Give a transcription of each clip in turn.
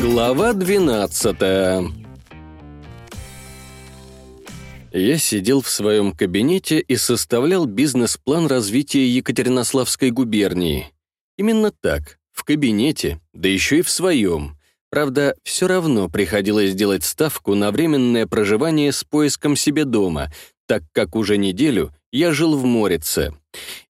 Глава 12 Я сидел в своем кабинете и составлял бизнес-план развития Екатеринославской губернии. Именно так, в кабинете, да еще и в своем. Правда, все равно приходилось делать ставку на временное проживание с поиском себе дома, так как уже неделю я жил в Морице.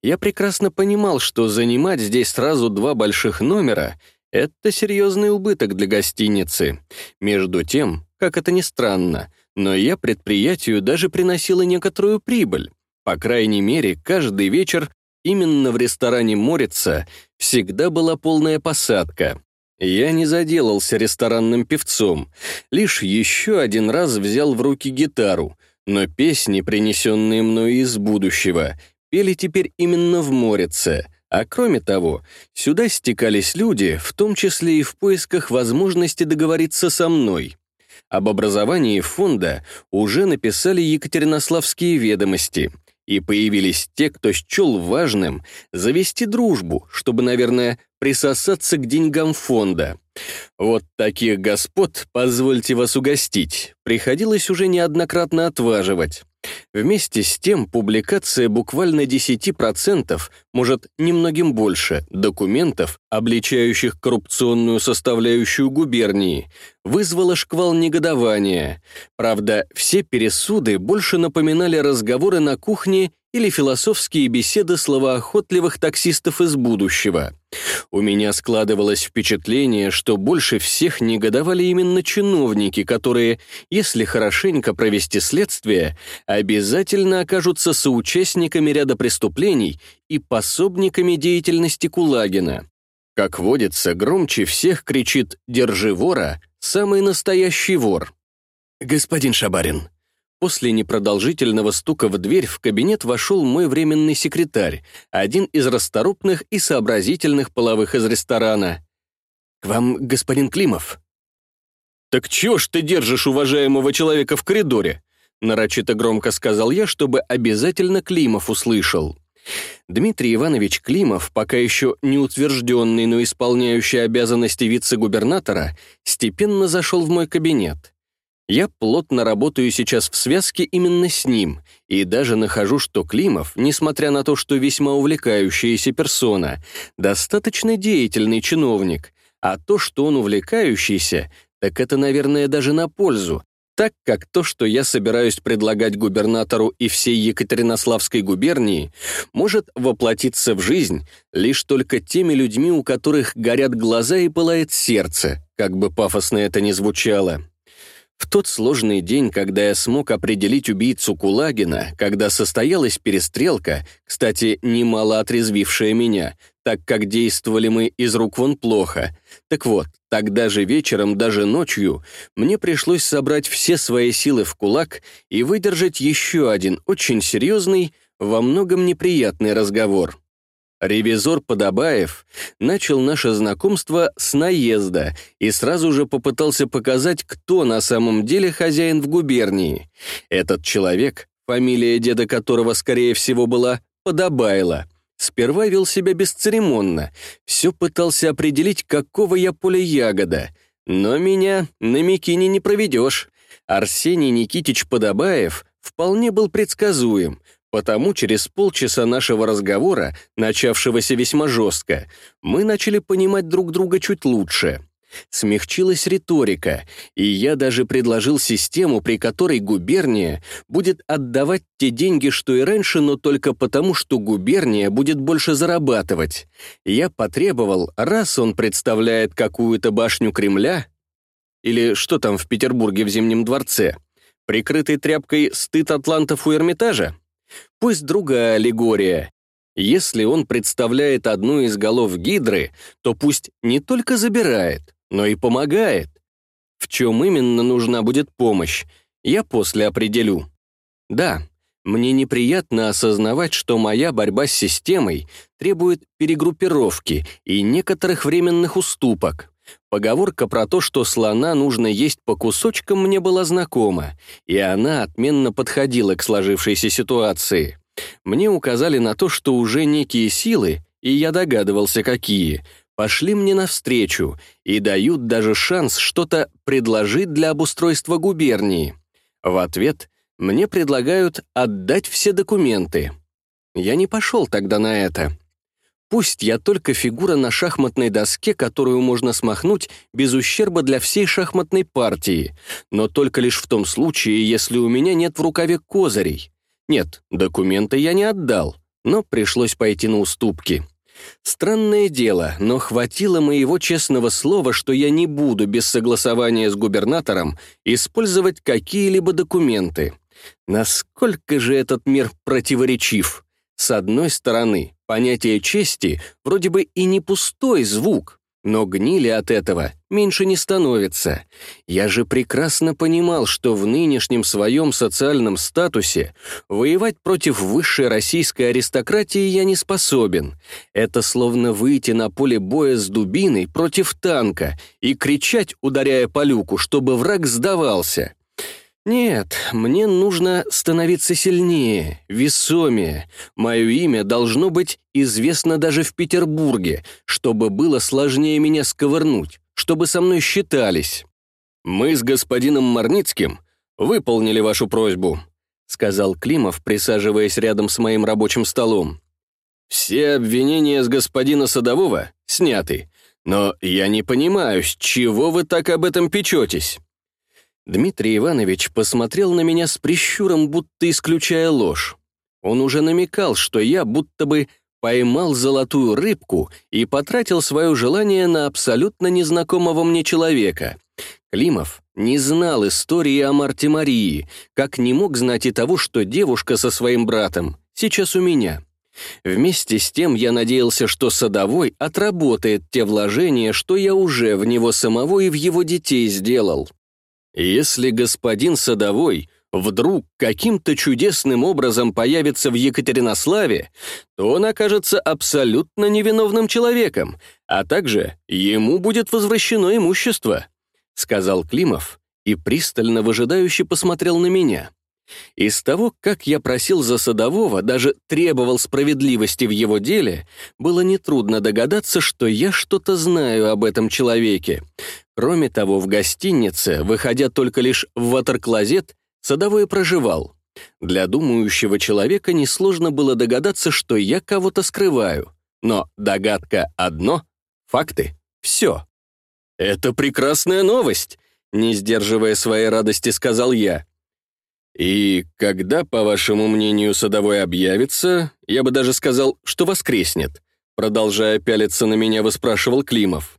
Я прекрасно понимал, что занимать здесь сразу два больших номера — это серьезный убыток для гостиницы. Между тем, как это ни странно, но я предприятию даже приносила некоторую прибыль. По крайней мере, каждый вечер именно в ресторане «Морица» всегда была полная посадка. Я не заделался ресторанным певцом, лишь еще один раз взял в руки гитару, но песни, принесенные мною из будущего, пели теперь именно в Морице, а кроме того, сюда стекались люди, в том числе и в поисках возможности договориться со мной. Об образовании фонда уже написали Екатеринославские ведомости — и появились те, кто счел важным завести дружбу, чтобы, наверное, присосаться к деньгам фонда. Вот таких господ, позвольте вас угостить, приходилось уже неоднократно отваживать. Вместе с тем публикация буквально 10%, может, немногим больше, документов, обличающих коррупционную составляющую губернии, вызвала шквал негодования. Правда, все пересуды больше напоминали разговоры на кухне или философские беседы словоохотливых таксистов из будущего. У меня складывалось впечатление, что больше всех негодовали именно чиновники, которые, если хорошенько провести следствие, обязательно окажутся соучастниками ряда преступлений и пособниками деятельности Кулагина. Как водится, громче всех кричит «Держи вора!» самый настоящий вор. «Господин Шабарин, После непродолжительного стука в дверь в кабинет вошел мой временный секретарь, один из расторопных и сообразительных половых из ресторана. «К вам господин Климов». «Так чего ж ты держишь уважаемого человека в коридоре?» нарочито громко сказал я, чтобы обязательно Климов услышал. Дмитрий Иванович Климов, пока еще не утвержденный, но исполняющий обязанности вице-губернатора, степенно зашел в мой кабинет. Я плотно работаю сейчас в связке именно с ним, и даже нахожу, что Климов, несмотря на то, что весьма увлекающаяся персона, достаточно деятельный чиновник, а то, что он увлекающийся, так это, наверное, даже на пользу, так как то, что я собираюсь предлагать губернатору и всей Екатеринославской губернии, может воплотиться в жизнь лишь только теми людьми, у которых горят глаза и пылает сердце, как бы пафосно это ни звучало. В тот сложный день, когда я смог определить убийцу Кулагина, когда состоялась перестрелка, кстати, немало отрезвившая меня, так как действовали мы из рук вон плохо. Так вот, тогда же вечером, даже ночью, мне пришлось собрать все свои силы в кулак и выдержать еще один очень серьезный, во многом неприятный разговор. Ревизор Подобаев начал наше знакомство с наезда и сразу же попытался показать, кто на самом деле хозяин в губернии. Этот человек, фамилия деда которого, скорее всего, была Подобайло, сперва вел себя бесцеремонно, все пытался определить, какого я поля ягода. Но меня на Микине не проведешь. Арсений Никитич Подобаев вполне был предсказуем — Потому через полчаса нашего разговора, начавшегося весьма жестко, мы начали понимать друг друга чуть лучше. Смягчилась риторика, и я даже предложил систему, при которой губерния будет отдавать те деньги, что и раньше, но только потому, что губерния будет больше зарабатывать. Я потребовал, раз он представляет какую-то башню Кремля, или что там в Петербурге в Зимнем дворце, прикрытый тряпкой стыд атлантов у Эрмитажа, Пусть другая аллегория. Если он представляет одну из голов Гидры, то пусть не только забирает, но и помогает. В чем именно нужна будет помощь, я после определю. Да, мне неприятно осознавать, что моя борьба с системой требует перегруппировки и некоторых временных уступок. Поговорка про то, что слона нужно есть по кусочкам, мне была знакома, и она отменно подходила к сложившейся ситуации. Мне указали на то, что уже некие силы, и я догадывался, какие, пошли мне навстречу и дают даже шанс что-то предложить для обустройства губернии. В ответ мне предлагают отдать все документы. Я не пошел тогда на это. Пусть я только фигура на шахматной доске, которую можно смахнуть без ущерба для всей шахматной партии, но только лишь в том случае, если у меня нет в рукаве козырей. Нет, документы я не отдал, но пришлось пойти на уступки. Странное дело, но хватило моего честного слова, что я не буду без согласования с губернатором использовать какие-либо документы. Насколько же этот мир противоречив? С одной стороны, понятие чести вроде бы и не пустой звук, но гнили от этого меньше не становится. Я же прекрасно понимал, что в нынешнем своем социальном статусе воевать против высшей российской аристократии я не способен. Это словно выйти на поле боя с дубиной против танка и кричать, ударяя по люку, чтобы враг сдавался. Нет, мне нужно становиться сильнее, весомее. Мое имя должно быть известно даже в Петербурге, чтобы было сложнее меня сковырнуть, чтобы со мной считались. Мы с господином Марницким выполнили вашу просьбу, сказал Климов, присаживаясь рядом с моим рабочим столом. Все обвинения с господина Садового сняты, но я не понимаю, с чего вы так об этом печетесь. Дмитрий Иванович посмотрел на меня с прищуром, будто исключая ложь. Он уже намекал, что я будто бы поймал золотую рыбку и потратил свое желание на абсолютно незнакомого мне человека. Климов не знал истории о Марте Марии, как не мог знать и того, что девушка со своим братом сейчас у меня. Вместе с тем я надеялся, что Садовой отработает те вложения, что я уже в него самого и в его детей сделал. Если господин Садовой вдруг каким-то чудесным образом появится в Екатеринославе, то он окажется абсолютно невиновным человеком, а также ему будет возвращено имущество», — сказал Климов и пристально выжидающе посмотрел на меня. Из того, как я просил за Садового, даже требовал справедливости в его деле, было нетрудно догадаться, что я что-то знаю об этом человеке. Кроме того, в гостинице, выходя только лишь в ватерклозет, Садовой проживал. Для думающего человека несложно было догадаться, что я кого-то скрываю. Но догадка одно, факты — все. «Это прекрасная новость», — не сдерживая своей радости, сказал я. «И когда, по вашему мнению, садовой объявится, я бы даже сказал, что воскреснет?» Продолжая пялиться на меня, выспрашивал Климов.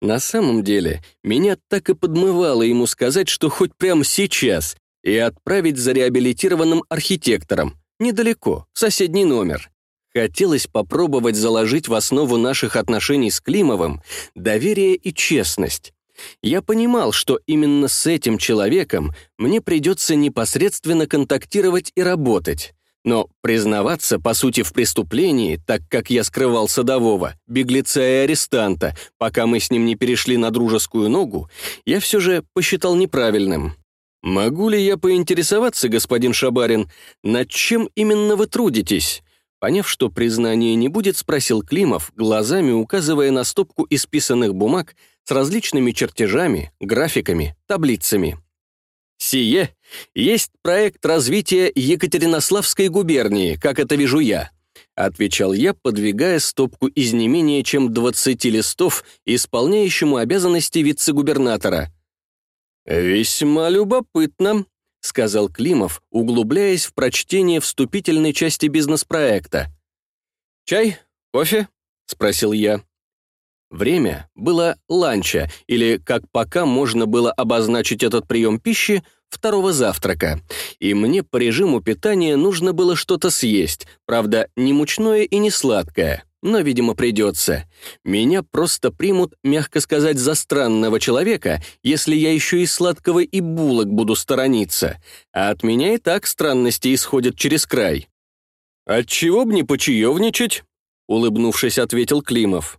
На самом деле, меня так и подмывало ему сказать, что хоть прямо сейчас, и отправить за реабилитированным архитектором, недалеко, в соседний номер. Хотелось попробовать заложить в основу наших отношений с Климовым доверие и честность. Я понимал, что именно с этим человеком мне придется непосредственно контактировать и работать. Но признаваться, по сути, в преступлении, так как я скрывал садового, беглеца и арестанта, пока мы с ним не перешли на дружескую ногу, я все же посчитал неправильным. «Могу ли я поинтересоваться, господин Шабарин, над чем именно вы трудитесь?» Поняв, что признания не будет, спросил Климов, глазами указывая на стопку исписанных бумаг с различными чертежами, графиками, таблицами. «Сие есть проект развития Екатеринославской губернии, как это вижу я», отвечал я, подвигая стопку из не менее чем 20 листов исполняющему обязанности вице-губернатора. «Весьма любопытно», — сказал Климов, углубляясь в прочтение вступительной части бизнес-проекта. «Чай? Кофе?» — спросил я. Время было ланча, или, как пока можно было обозначить этот прием пищи, второго завтрака. И мне по режиму питания нужно было что-то съесть, правда, не мучное и не сладкое но, видимо, придется. Меня просто примут, мягко сказать, за странного человека, если я еще и сладкого и булок буду сторониться, а от меня и так странности исходят через край. «Отчего б не почаевничать?» — улыбнувшись, ответил Климов.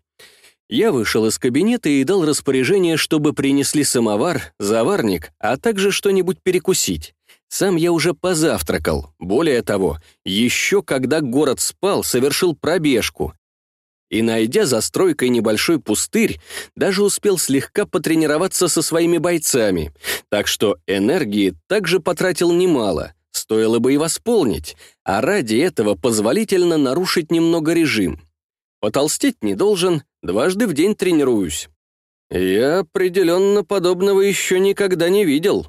Я вышел из кабинета и дал распоряжение, чтобы принесли самовар, заварник, а также что-нибудь перекусить. Сам я уже позавтракал. Более того, еще когда город спал, совершил пробежку, и, найдя за стройкой небольшой пустырь, даже успел слегка потренироваться со своими бойцами, так что энергии также потратил немало, стоило бы и восполнить, а ради этого позволительно нарушить немного режим. Потолстеть не должен, дважды в день тренируюсь. Я определенно подобного еще никогда не видел,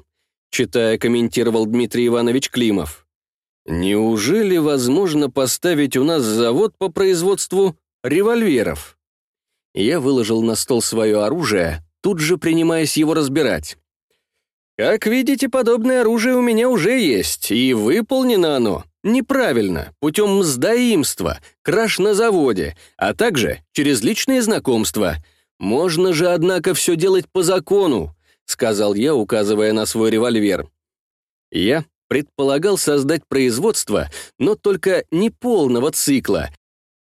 читая, комментировал Дмитрий Иванович Климов. Неужели возможно поставить у нас завод по производству револьверов. Я выложил на стол свое оружие, тут же принимаясь его разбирать. Как видите, подобное оружие у меня уже есть, и выполнено оно неправильно, путем мздоимства, краж на заводе, а также через личные знакомства. Можно же, однако, все делать по закону, сказал я, указывая на свой револьвер. Я предполагал создать производство, но только не полного цикла,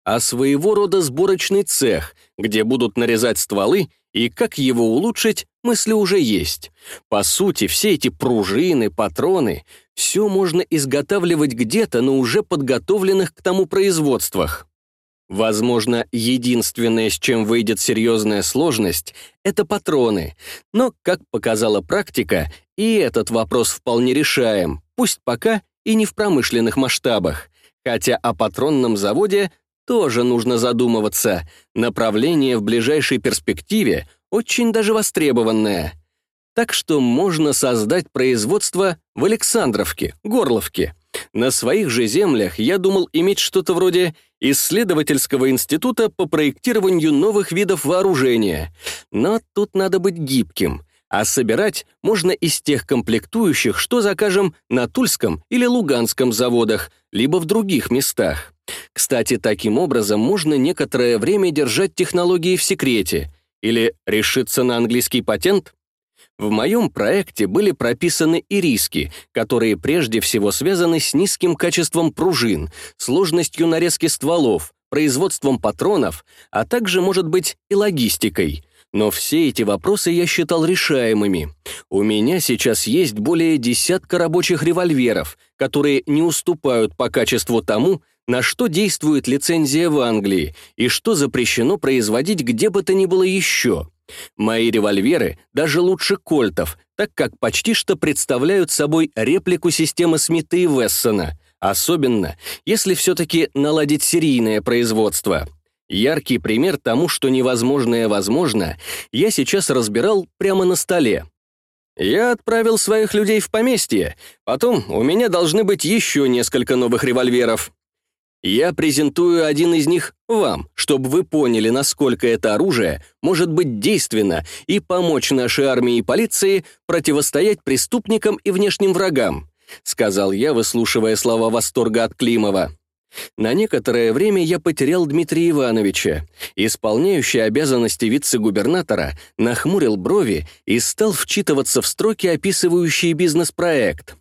а своего рода сборочный цех, где будут нарезать стволы, и как его улучшить, мысли уже есть. По сути, все эти пружины, патроны, все можно изготавливать где-то на уже подготовленных к тому производствах. Возможно, единственное, с чем выйдет серьезная сложность, это патроны. Но, как показала практика, и этот вопрос вполне решаем, пусть пока и не в промышленных масштабах. Хотя о патронном заводе тоже нужно задумываться. Направление в ближайшей перспективе очень даже востребованное. Так что можно создать производство в Александровке, Горловке. На своих же землях я думал иметь что-то вроде исследовательского института по проектированию новых видов вооружения. Но тут надо быть гибким а собирать можно из тех комплектующих, что закажем на Тульском или Луганском заводах, либо в других местах. Кстати, таким образом можно некоторое время держать технологии в секрете или решиться на английский патент. В моем проекте были прописаны и риски, которые прежде всего связаны с низким качеством пружин, сложностью нарезки стволов, производством патронов, а также, может быть, и логистикой. Но все эти вопросы я считал решаемыми. У меня сейчас есть более десятка рабочих револьверов, которые не уступают по качеству тому, на что действует лицензия в Англии и что запрещено производить где бы то ни было еще. Мои револьверы даже лучше кольтов, так как почти что представляют собой реплику системы Смита и Вессона, особенно если все-таки наладить серийное производство. Яркий пример тому, что невозможное возможно, я сейчас разбирал прямо на столе. Я отправил своих людей в поместье, потом у меня должны быть еще несколько новых револьверов. Я презентую один из них вам, чтобы вы поняли, насколько это оружие может быть действенно и помочь нашей армии и полиции противостоять преступникам и внешним врагам, сказал я, выслушивая слова восторга от Климова. На некоторое время я потерял Дмитрия Ивановича. Исполняющий обязанности вице-губернатора нахмурил брови и стал вчитываться в строки, описывающие бизнес-проект.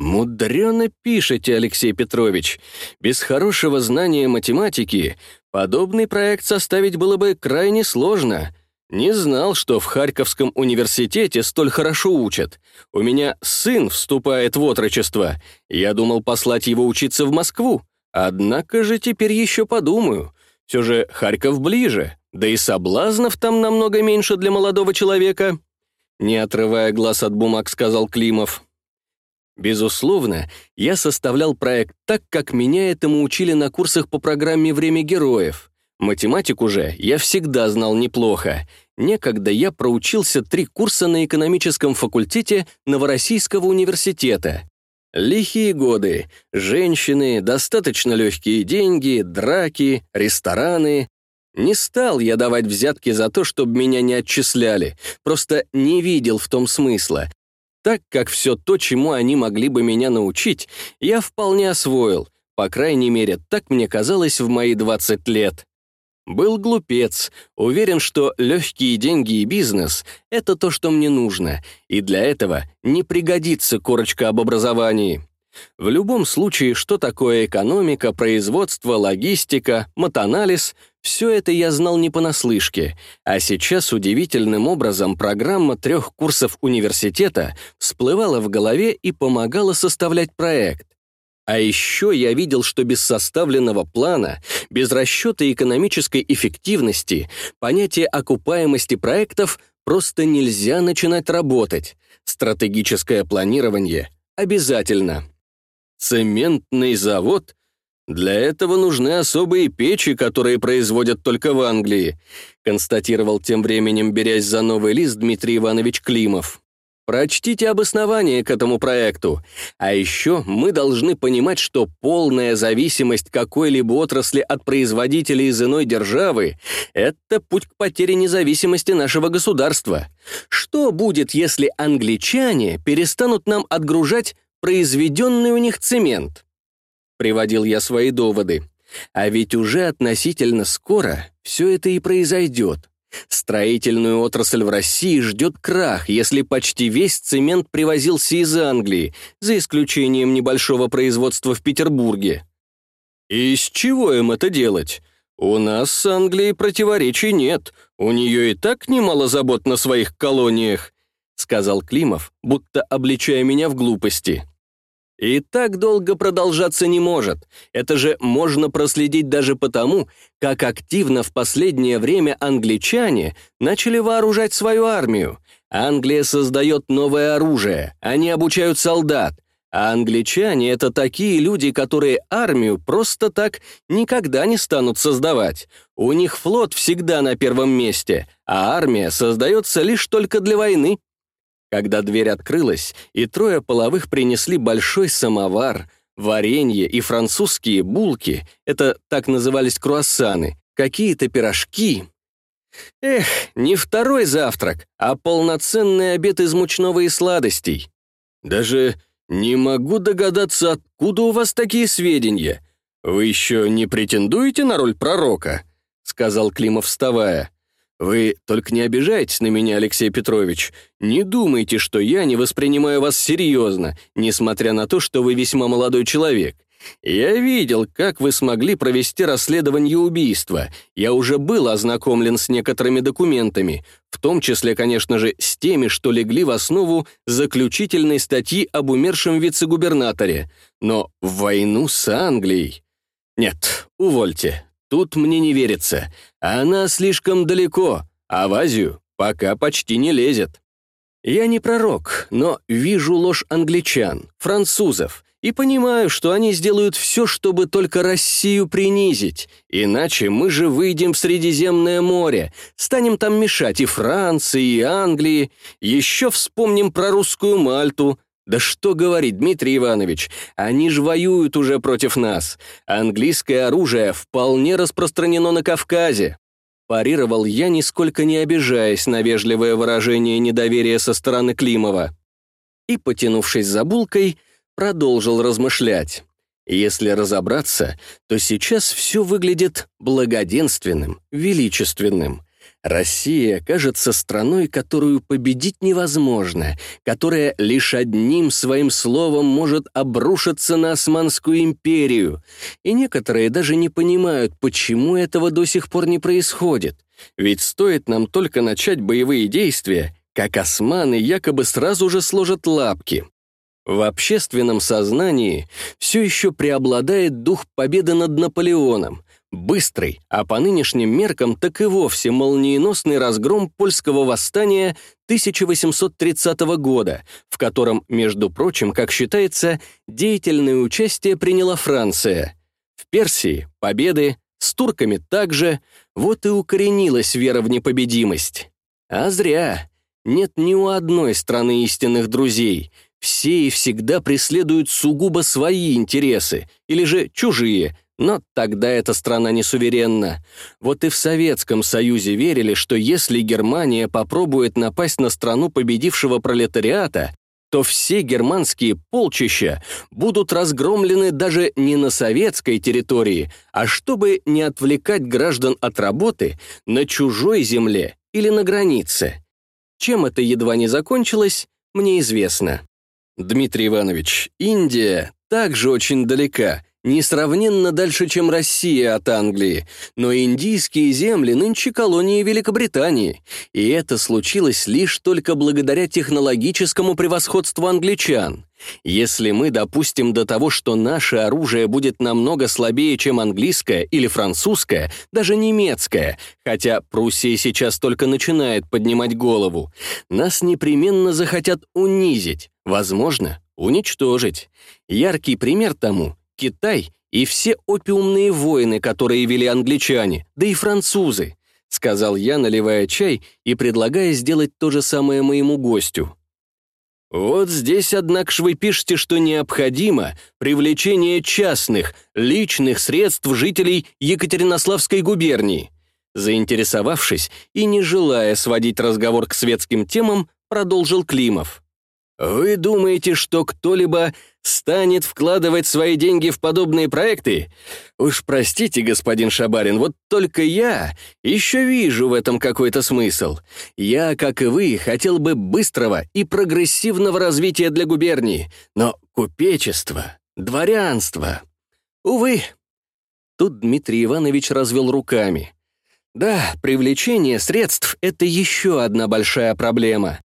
«Мудрено пишете, Алексей Петрович. Без хорошего знания математики подобный проект составить было бы крайне сложно. Не знал, что в Харьковском университете столь хорошо учат. У меня сын вступает в отрочество. Я думал послать его учиться в Москву. Однако же теперь еще подумаю. Все же Харьков ближе, да и соблазнов там намного меньше для молодого человека. Не отрывая глаз от бумаг, сказал Климов. Безусловно, я составлял проект так, как меня этому учили на курсах по программе «Время героев». Математику же я всегда знал неплохо. Некогда я проучился три курса на экономическом факультете Новороссийского университета. Лихие годы, женщины, достаточно легкие деньги, драки, рестораны. Не стал я давать взятки за то, чтобы меня не отчисляли, просто не видел в том смысла. Так как все то, чему они могли бы меня научить, я вполне освоил, по крайней мере, так мне казалось в мои 20 лет. Был глупец, уверен, что легкие деньги и бизнес — это то, что мне нужно, и для этого не пригодится корочка об образовании. В любом случае, что такое экономика, производство, логистика, матанализ — все это я знал не понаслышке, а сейчас удивительным образом программа трех курсов университета всплывала в голове и помогала составлять проект. А еще я видел, что без составленного плана, без расчета экономической эффективности, понятие окупаемости проектов просто нельзя начинать работать. Стратегическое планирование обязательно. Цементный завод? Для этого нужны особые печи, которые производят только в Англии, констатировал тем временем, берясь за новый лист Дмитрий Иванович Климов. Прочтите обоснование к этому проекту. А еще мы должны понимать, что полная зависимость какой-либо отрасли от производителей из иной державы — это путь к потере независимости нашего государства. Что будет, если англичане перестанут нам отгружать произведенный у них цемент? Приводил я свои доводы. А ведь уже относительно скоро все это и произойдет. Строительную отрасль в России ждет крах, если почти весь цемент привозился из Англии, за исключением небольшого производства в Петербурге. И с чего им это делать? У нас с Англией противоречий нет, у нее и так немало забот на своих колониях, сказал Климов, будто обличая меня в глупости. И так долго продолжаться не может. Это же можно проследить даже потому, как активно в последнее время англичане начали вооружать свою армию. Англия создает новое оружие, они обучают солдат. А англичане — это такие люди, которые армию просто так никогда не станут создавать. У них флот всегда на первом месте, а армия создается лишь только для войны. Когда дверь открылась, и трое половых принесли большой самовар, варенье и французские булки, это так назывались круассаны, какие-то пирожки. Эх, не второй завтрак, а полноценный обед из мучного и сладостей. Даже не могу догадаться, откуда у вас такие сведения. Вы еще не претендуете на роль пророка? сказал Климов, вставая. Вы только не обижайтесь на меня, Алексей Петрович. Не думайте, что я не воспринимаю вас серьезно, несмотря на то, что вы весьма молодой человек. Я видел, как вы смогли провести расследование убийства. Я уже был ознакомлен с некоторыми документами, в том числе, конечно же, с теми, что легли в основу заключительной статьи об умершем вице-губернаторе. Но в войну с Англией... Нет, увольте, Тут мне не верится. Она слишком далеко, а в Азию пока почти не лезет. Я не пророк, но вижу ложь англичан, французов, и понимаю, что они сделают все, чтобы только Россию принизить. Иначе мы же выйдем в Средиземное море, станем там мешать и Франции, и Англии, еще вспомним про русскую Мальту, да что говорить, Дмитрий Иванович, они же воюют уже против нас. Английское оружие вполне распространено на Кавказе. Парировал я, нисколько не обижаясь на вежливое выражение недоверия со стороны Климова. И, потянувшись за булкой, продолжил размышлять. Если разобраться, то сейчас все выглядит благоденственным, величественным. Россия кажется страной, которую победить невозможно, которая лишь одним своим словом может обрушиться на Османскую империю. И некоторые даже не понимают, почему этого до сих пор не происходит. Ведь стоит нам только начать боевые действия, как османы якобы сразу же сложат лапки. В общественном сознании все еще преобладает дух победы над Наполеоном, Быстрый, а по нынешним меркам так и вовсе молниеносный разгром польского восстания 1830 года, в котором, между прочим, как считается, деятельное участие приняла Франция. В Персии — победы, с турками также, вот и укоренилась вера в непобедимость. А зря. Нет ни у одной страны истинных друзей. Все и всегда преследуют сугубо свои интересы, или же чужие — но тогда эта страна не суверенна. Вот и в Советском Союзе верили, что если Германия попробует напасть на страну победившего пролетариата, то все германские полчища будут разгромлены даже не на советской территории, а чтобы не отвлекать граждан от работы на чужой земле или на границе. Чем это едва не закончилось, мне известно. Дмитрий Иванович, Индия также очень далека, несравненно дальше, чем Россия от Англии, но индийские земли нынче колонии Великобритании, и это случилось лишь только благодаря технологическому превосходству англичан. Если мы допустим до того, что наше оружие будет намного слабее, чем английское или французское, даже немецкое, хотя Пруссия сейчас только начинает поднимать голову, нас непременно захотят унизить, возможно, уничтожить. Яркий пример тому — Китай и все опиумные войны, которые вели англичане, да и французы, сказал я, наливая чай и предлагая сделать то же самое моему гостю. Вот здесь, однако вы пишете, что необходимо привлечение частных, личных средств жителей Екатеринославской губернии. Заинтересовавшись и не желая сводить разговор к светским темам, продолжил Климов. Вы думаете, что кто-либо станет вкладывать свои деньги в подобные проекты? Уж простите, господин Шабарин, вот только я еще вижу в этом какой-то смысл. Я, как и вы, хотел бы быстрого и прогрессивного развития для губернии, но купечество, дворянство... Увы. Тут Дмитрий Иванович развел руками. Да, привлечение средств — это еще одна большая проблема.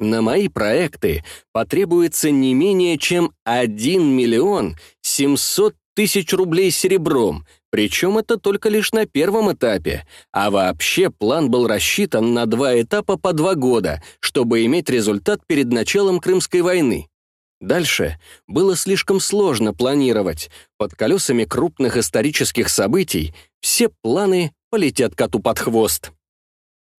На мои проекты потребуется не менее чем 1 миллион 700 тысяч рублей серебром, причем это только лишь на первом этапе, а вообще план был рассчитан на два этапа по два года, чтобы иметь результат перед началом Крымской войны. Дальше было слишком сложно планировать. Под колесами крупных исторических событий все планы полетят коту под хвост.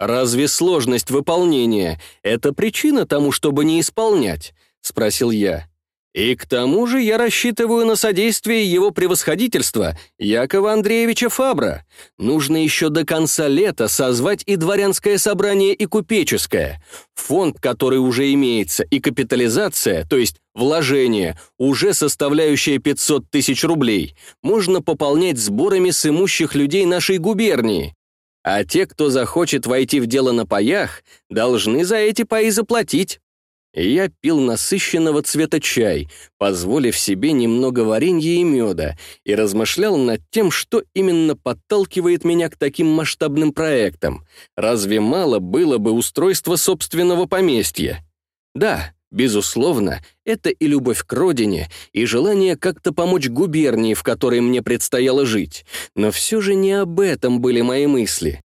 «Разве сложность выполнения — это причина тому, чтобы не исполнять?» — спросил я. «И к тому же я рассчитываю на содействие его превосходительства, Якова Андреевича Фабра. Нужно еще до конца лета созвать и дворянское собрание, и купеческое. Фонд, который уже имеется, и капитализация, то есть вложение, уже составляющее 500 тысяч рублей, можно пополнять сборами с имущих людей нашей губернии. А те, кто захочет войти в дело на паях, должны за эти паи заплатить. я пил насыщенного цвета чай, позволив себе немного варенья и меда, и размышлял над тем, что именно подталкивает меня к таким масштабным проектам. Разве мало было бы устройства собственного поместья? Да, Безусловно, это и любовь к родине, и желание как-то помочь губернии, в которой мне предстояло жить. Но все же не об этом были мои мысли.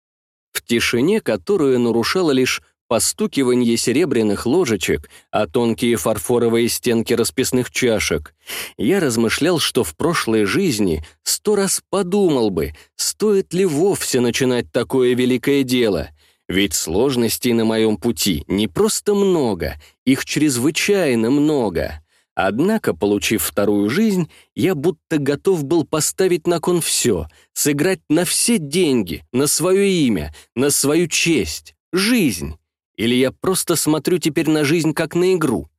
В тишине, которую нарушало лишь постукивание серебряных ложечек, а тонкие фарфоровые стенки расписных чашек, я размышлял, что в прошлой жизни сто раз подумал бы, стоит ли вовсе начинать такое великое дело — ведь сложностей на моем пути не просто много, их чрезвычайно много. Однако, получив вторую жизнь, я будто готов был поставить на кон все, сыграть на все деньги, на свое имя, на свою честь, жизнь. Или я просто смотрю теперь на жизнь как на игру.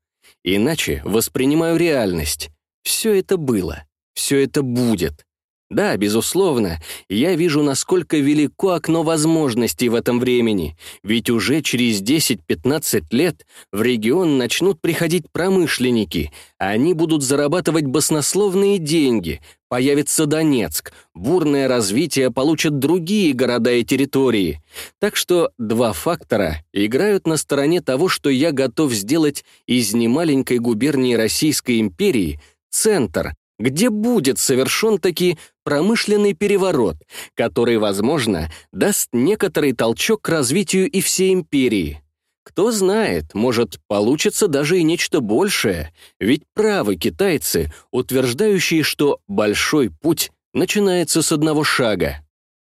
Иначе воспринимаю реальность. Все это было, все это будет. Да, безусловно, я вижу, насколько велико окно возможностей в этом времени, ведь уже через 10-15 лет в регион начнут приходить промышленники, а они будут зарабатывать баснословные деньги, появится Донецк, бурное развитие получат другие города и территории. Так что два фактора играют на стороне того, что я готов сделать из немаленькой губернии Российской империи центр, где будет совершен таки промышленный переворот, который, возможно, даст некоторый толчок к развитию и всей империи. Кто знает, может, получится даже и нечто большее, ведь правы китайцы, утверждающие, что большой путь начинается с одного шага.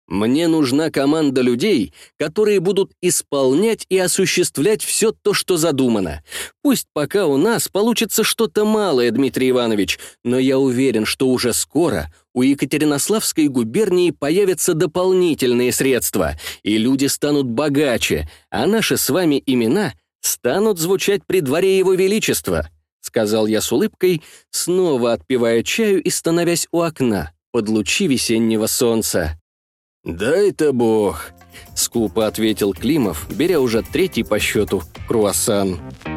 Мне нужна команда людей, которые будут исполнять и осуществлять все то, что задумано. Пусть пока у нас получится что-то малое, Дмитрий Иванович, но я уверен, что уже скоро у Екатеринославской губернии появятся дополнительные средства, и люди станут богаче, а наши с вами имена станут звучать при дворе Его Величества», сказал я с улыбкой, снова отпивая чаю и становясь у окна под лучи весеннего солнца. «Дай-то бог», — скупо ответил Климов, беря уже третий по счету круассан. «Круассан».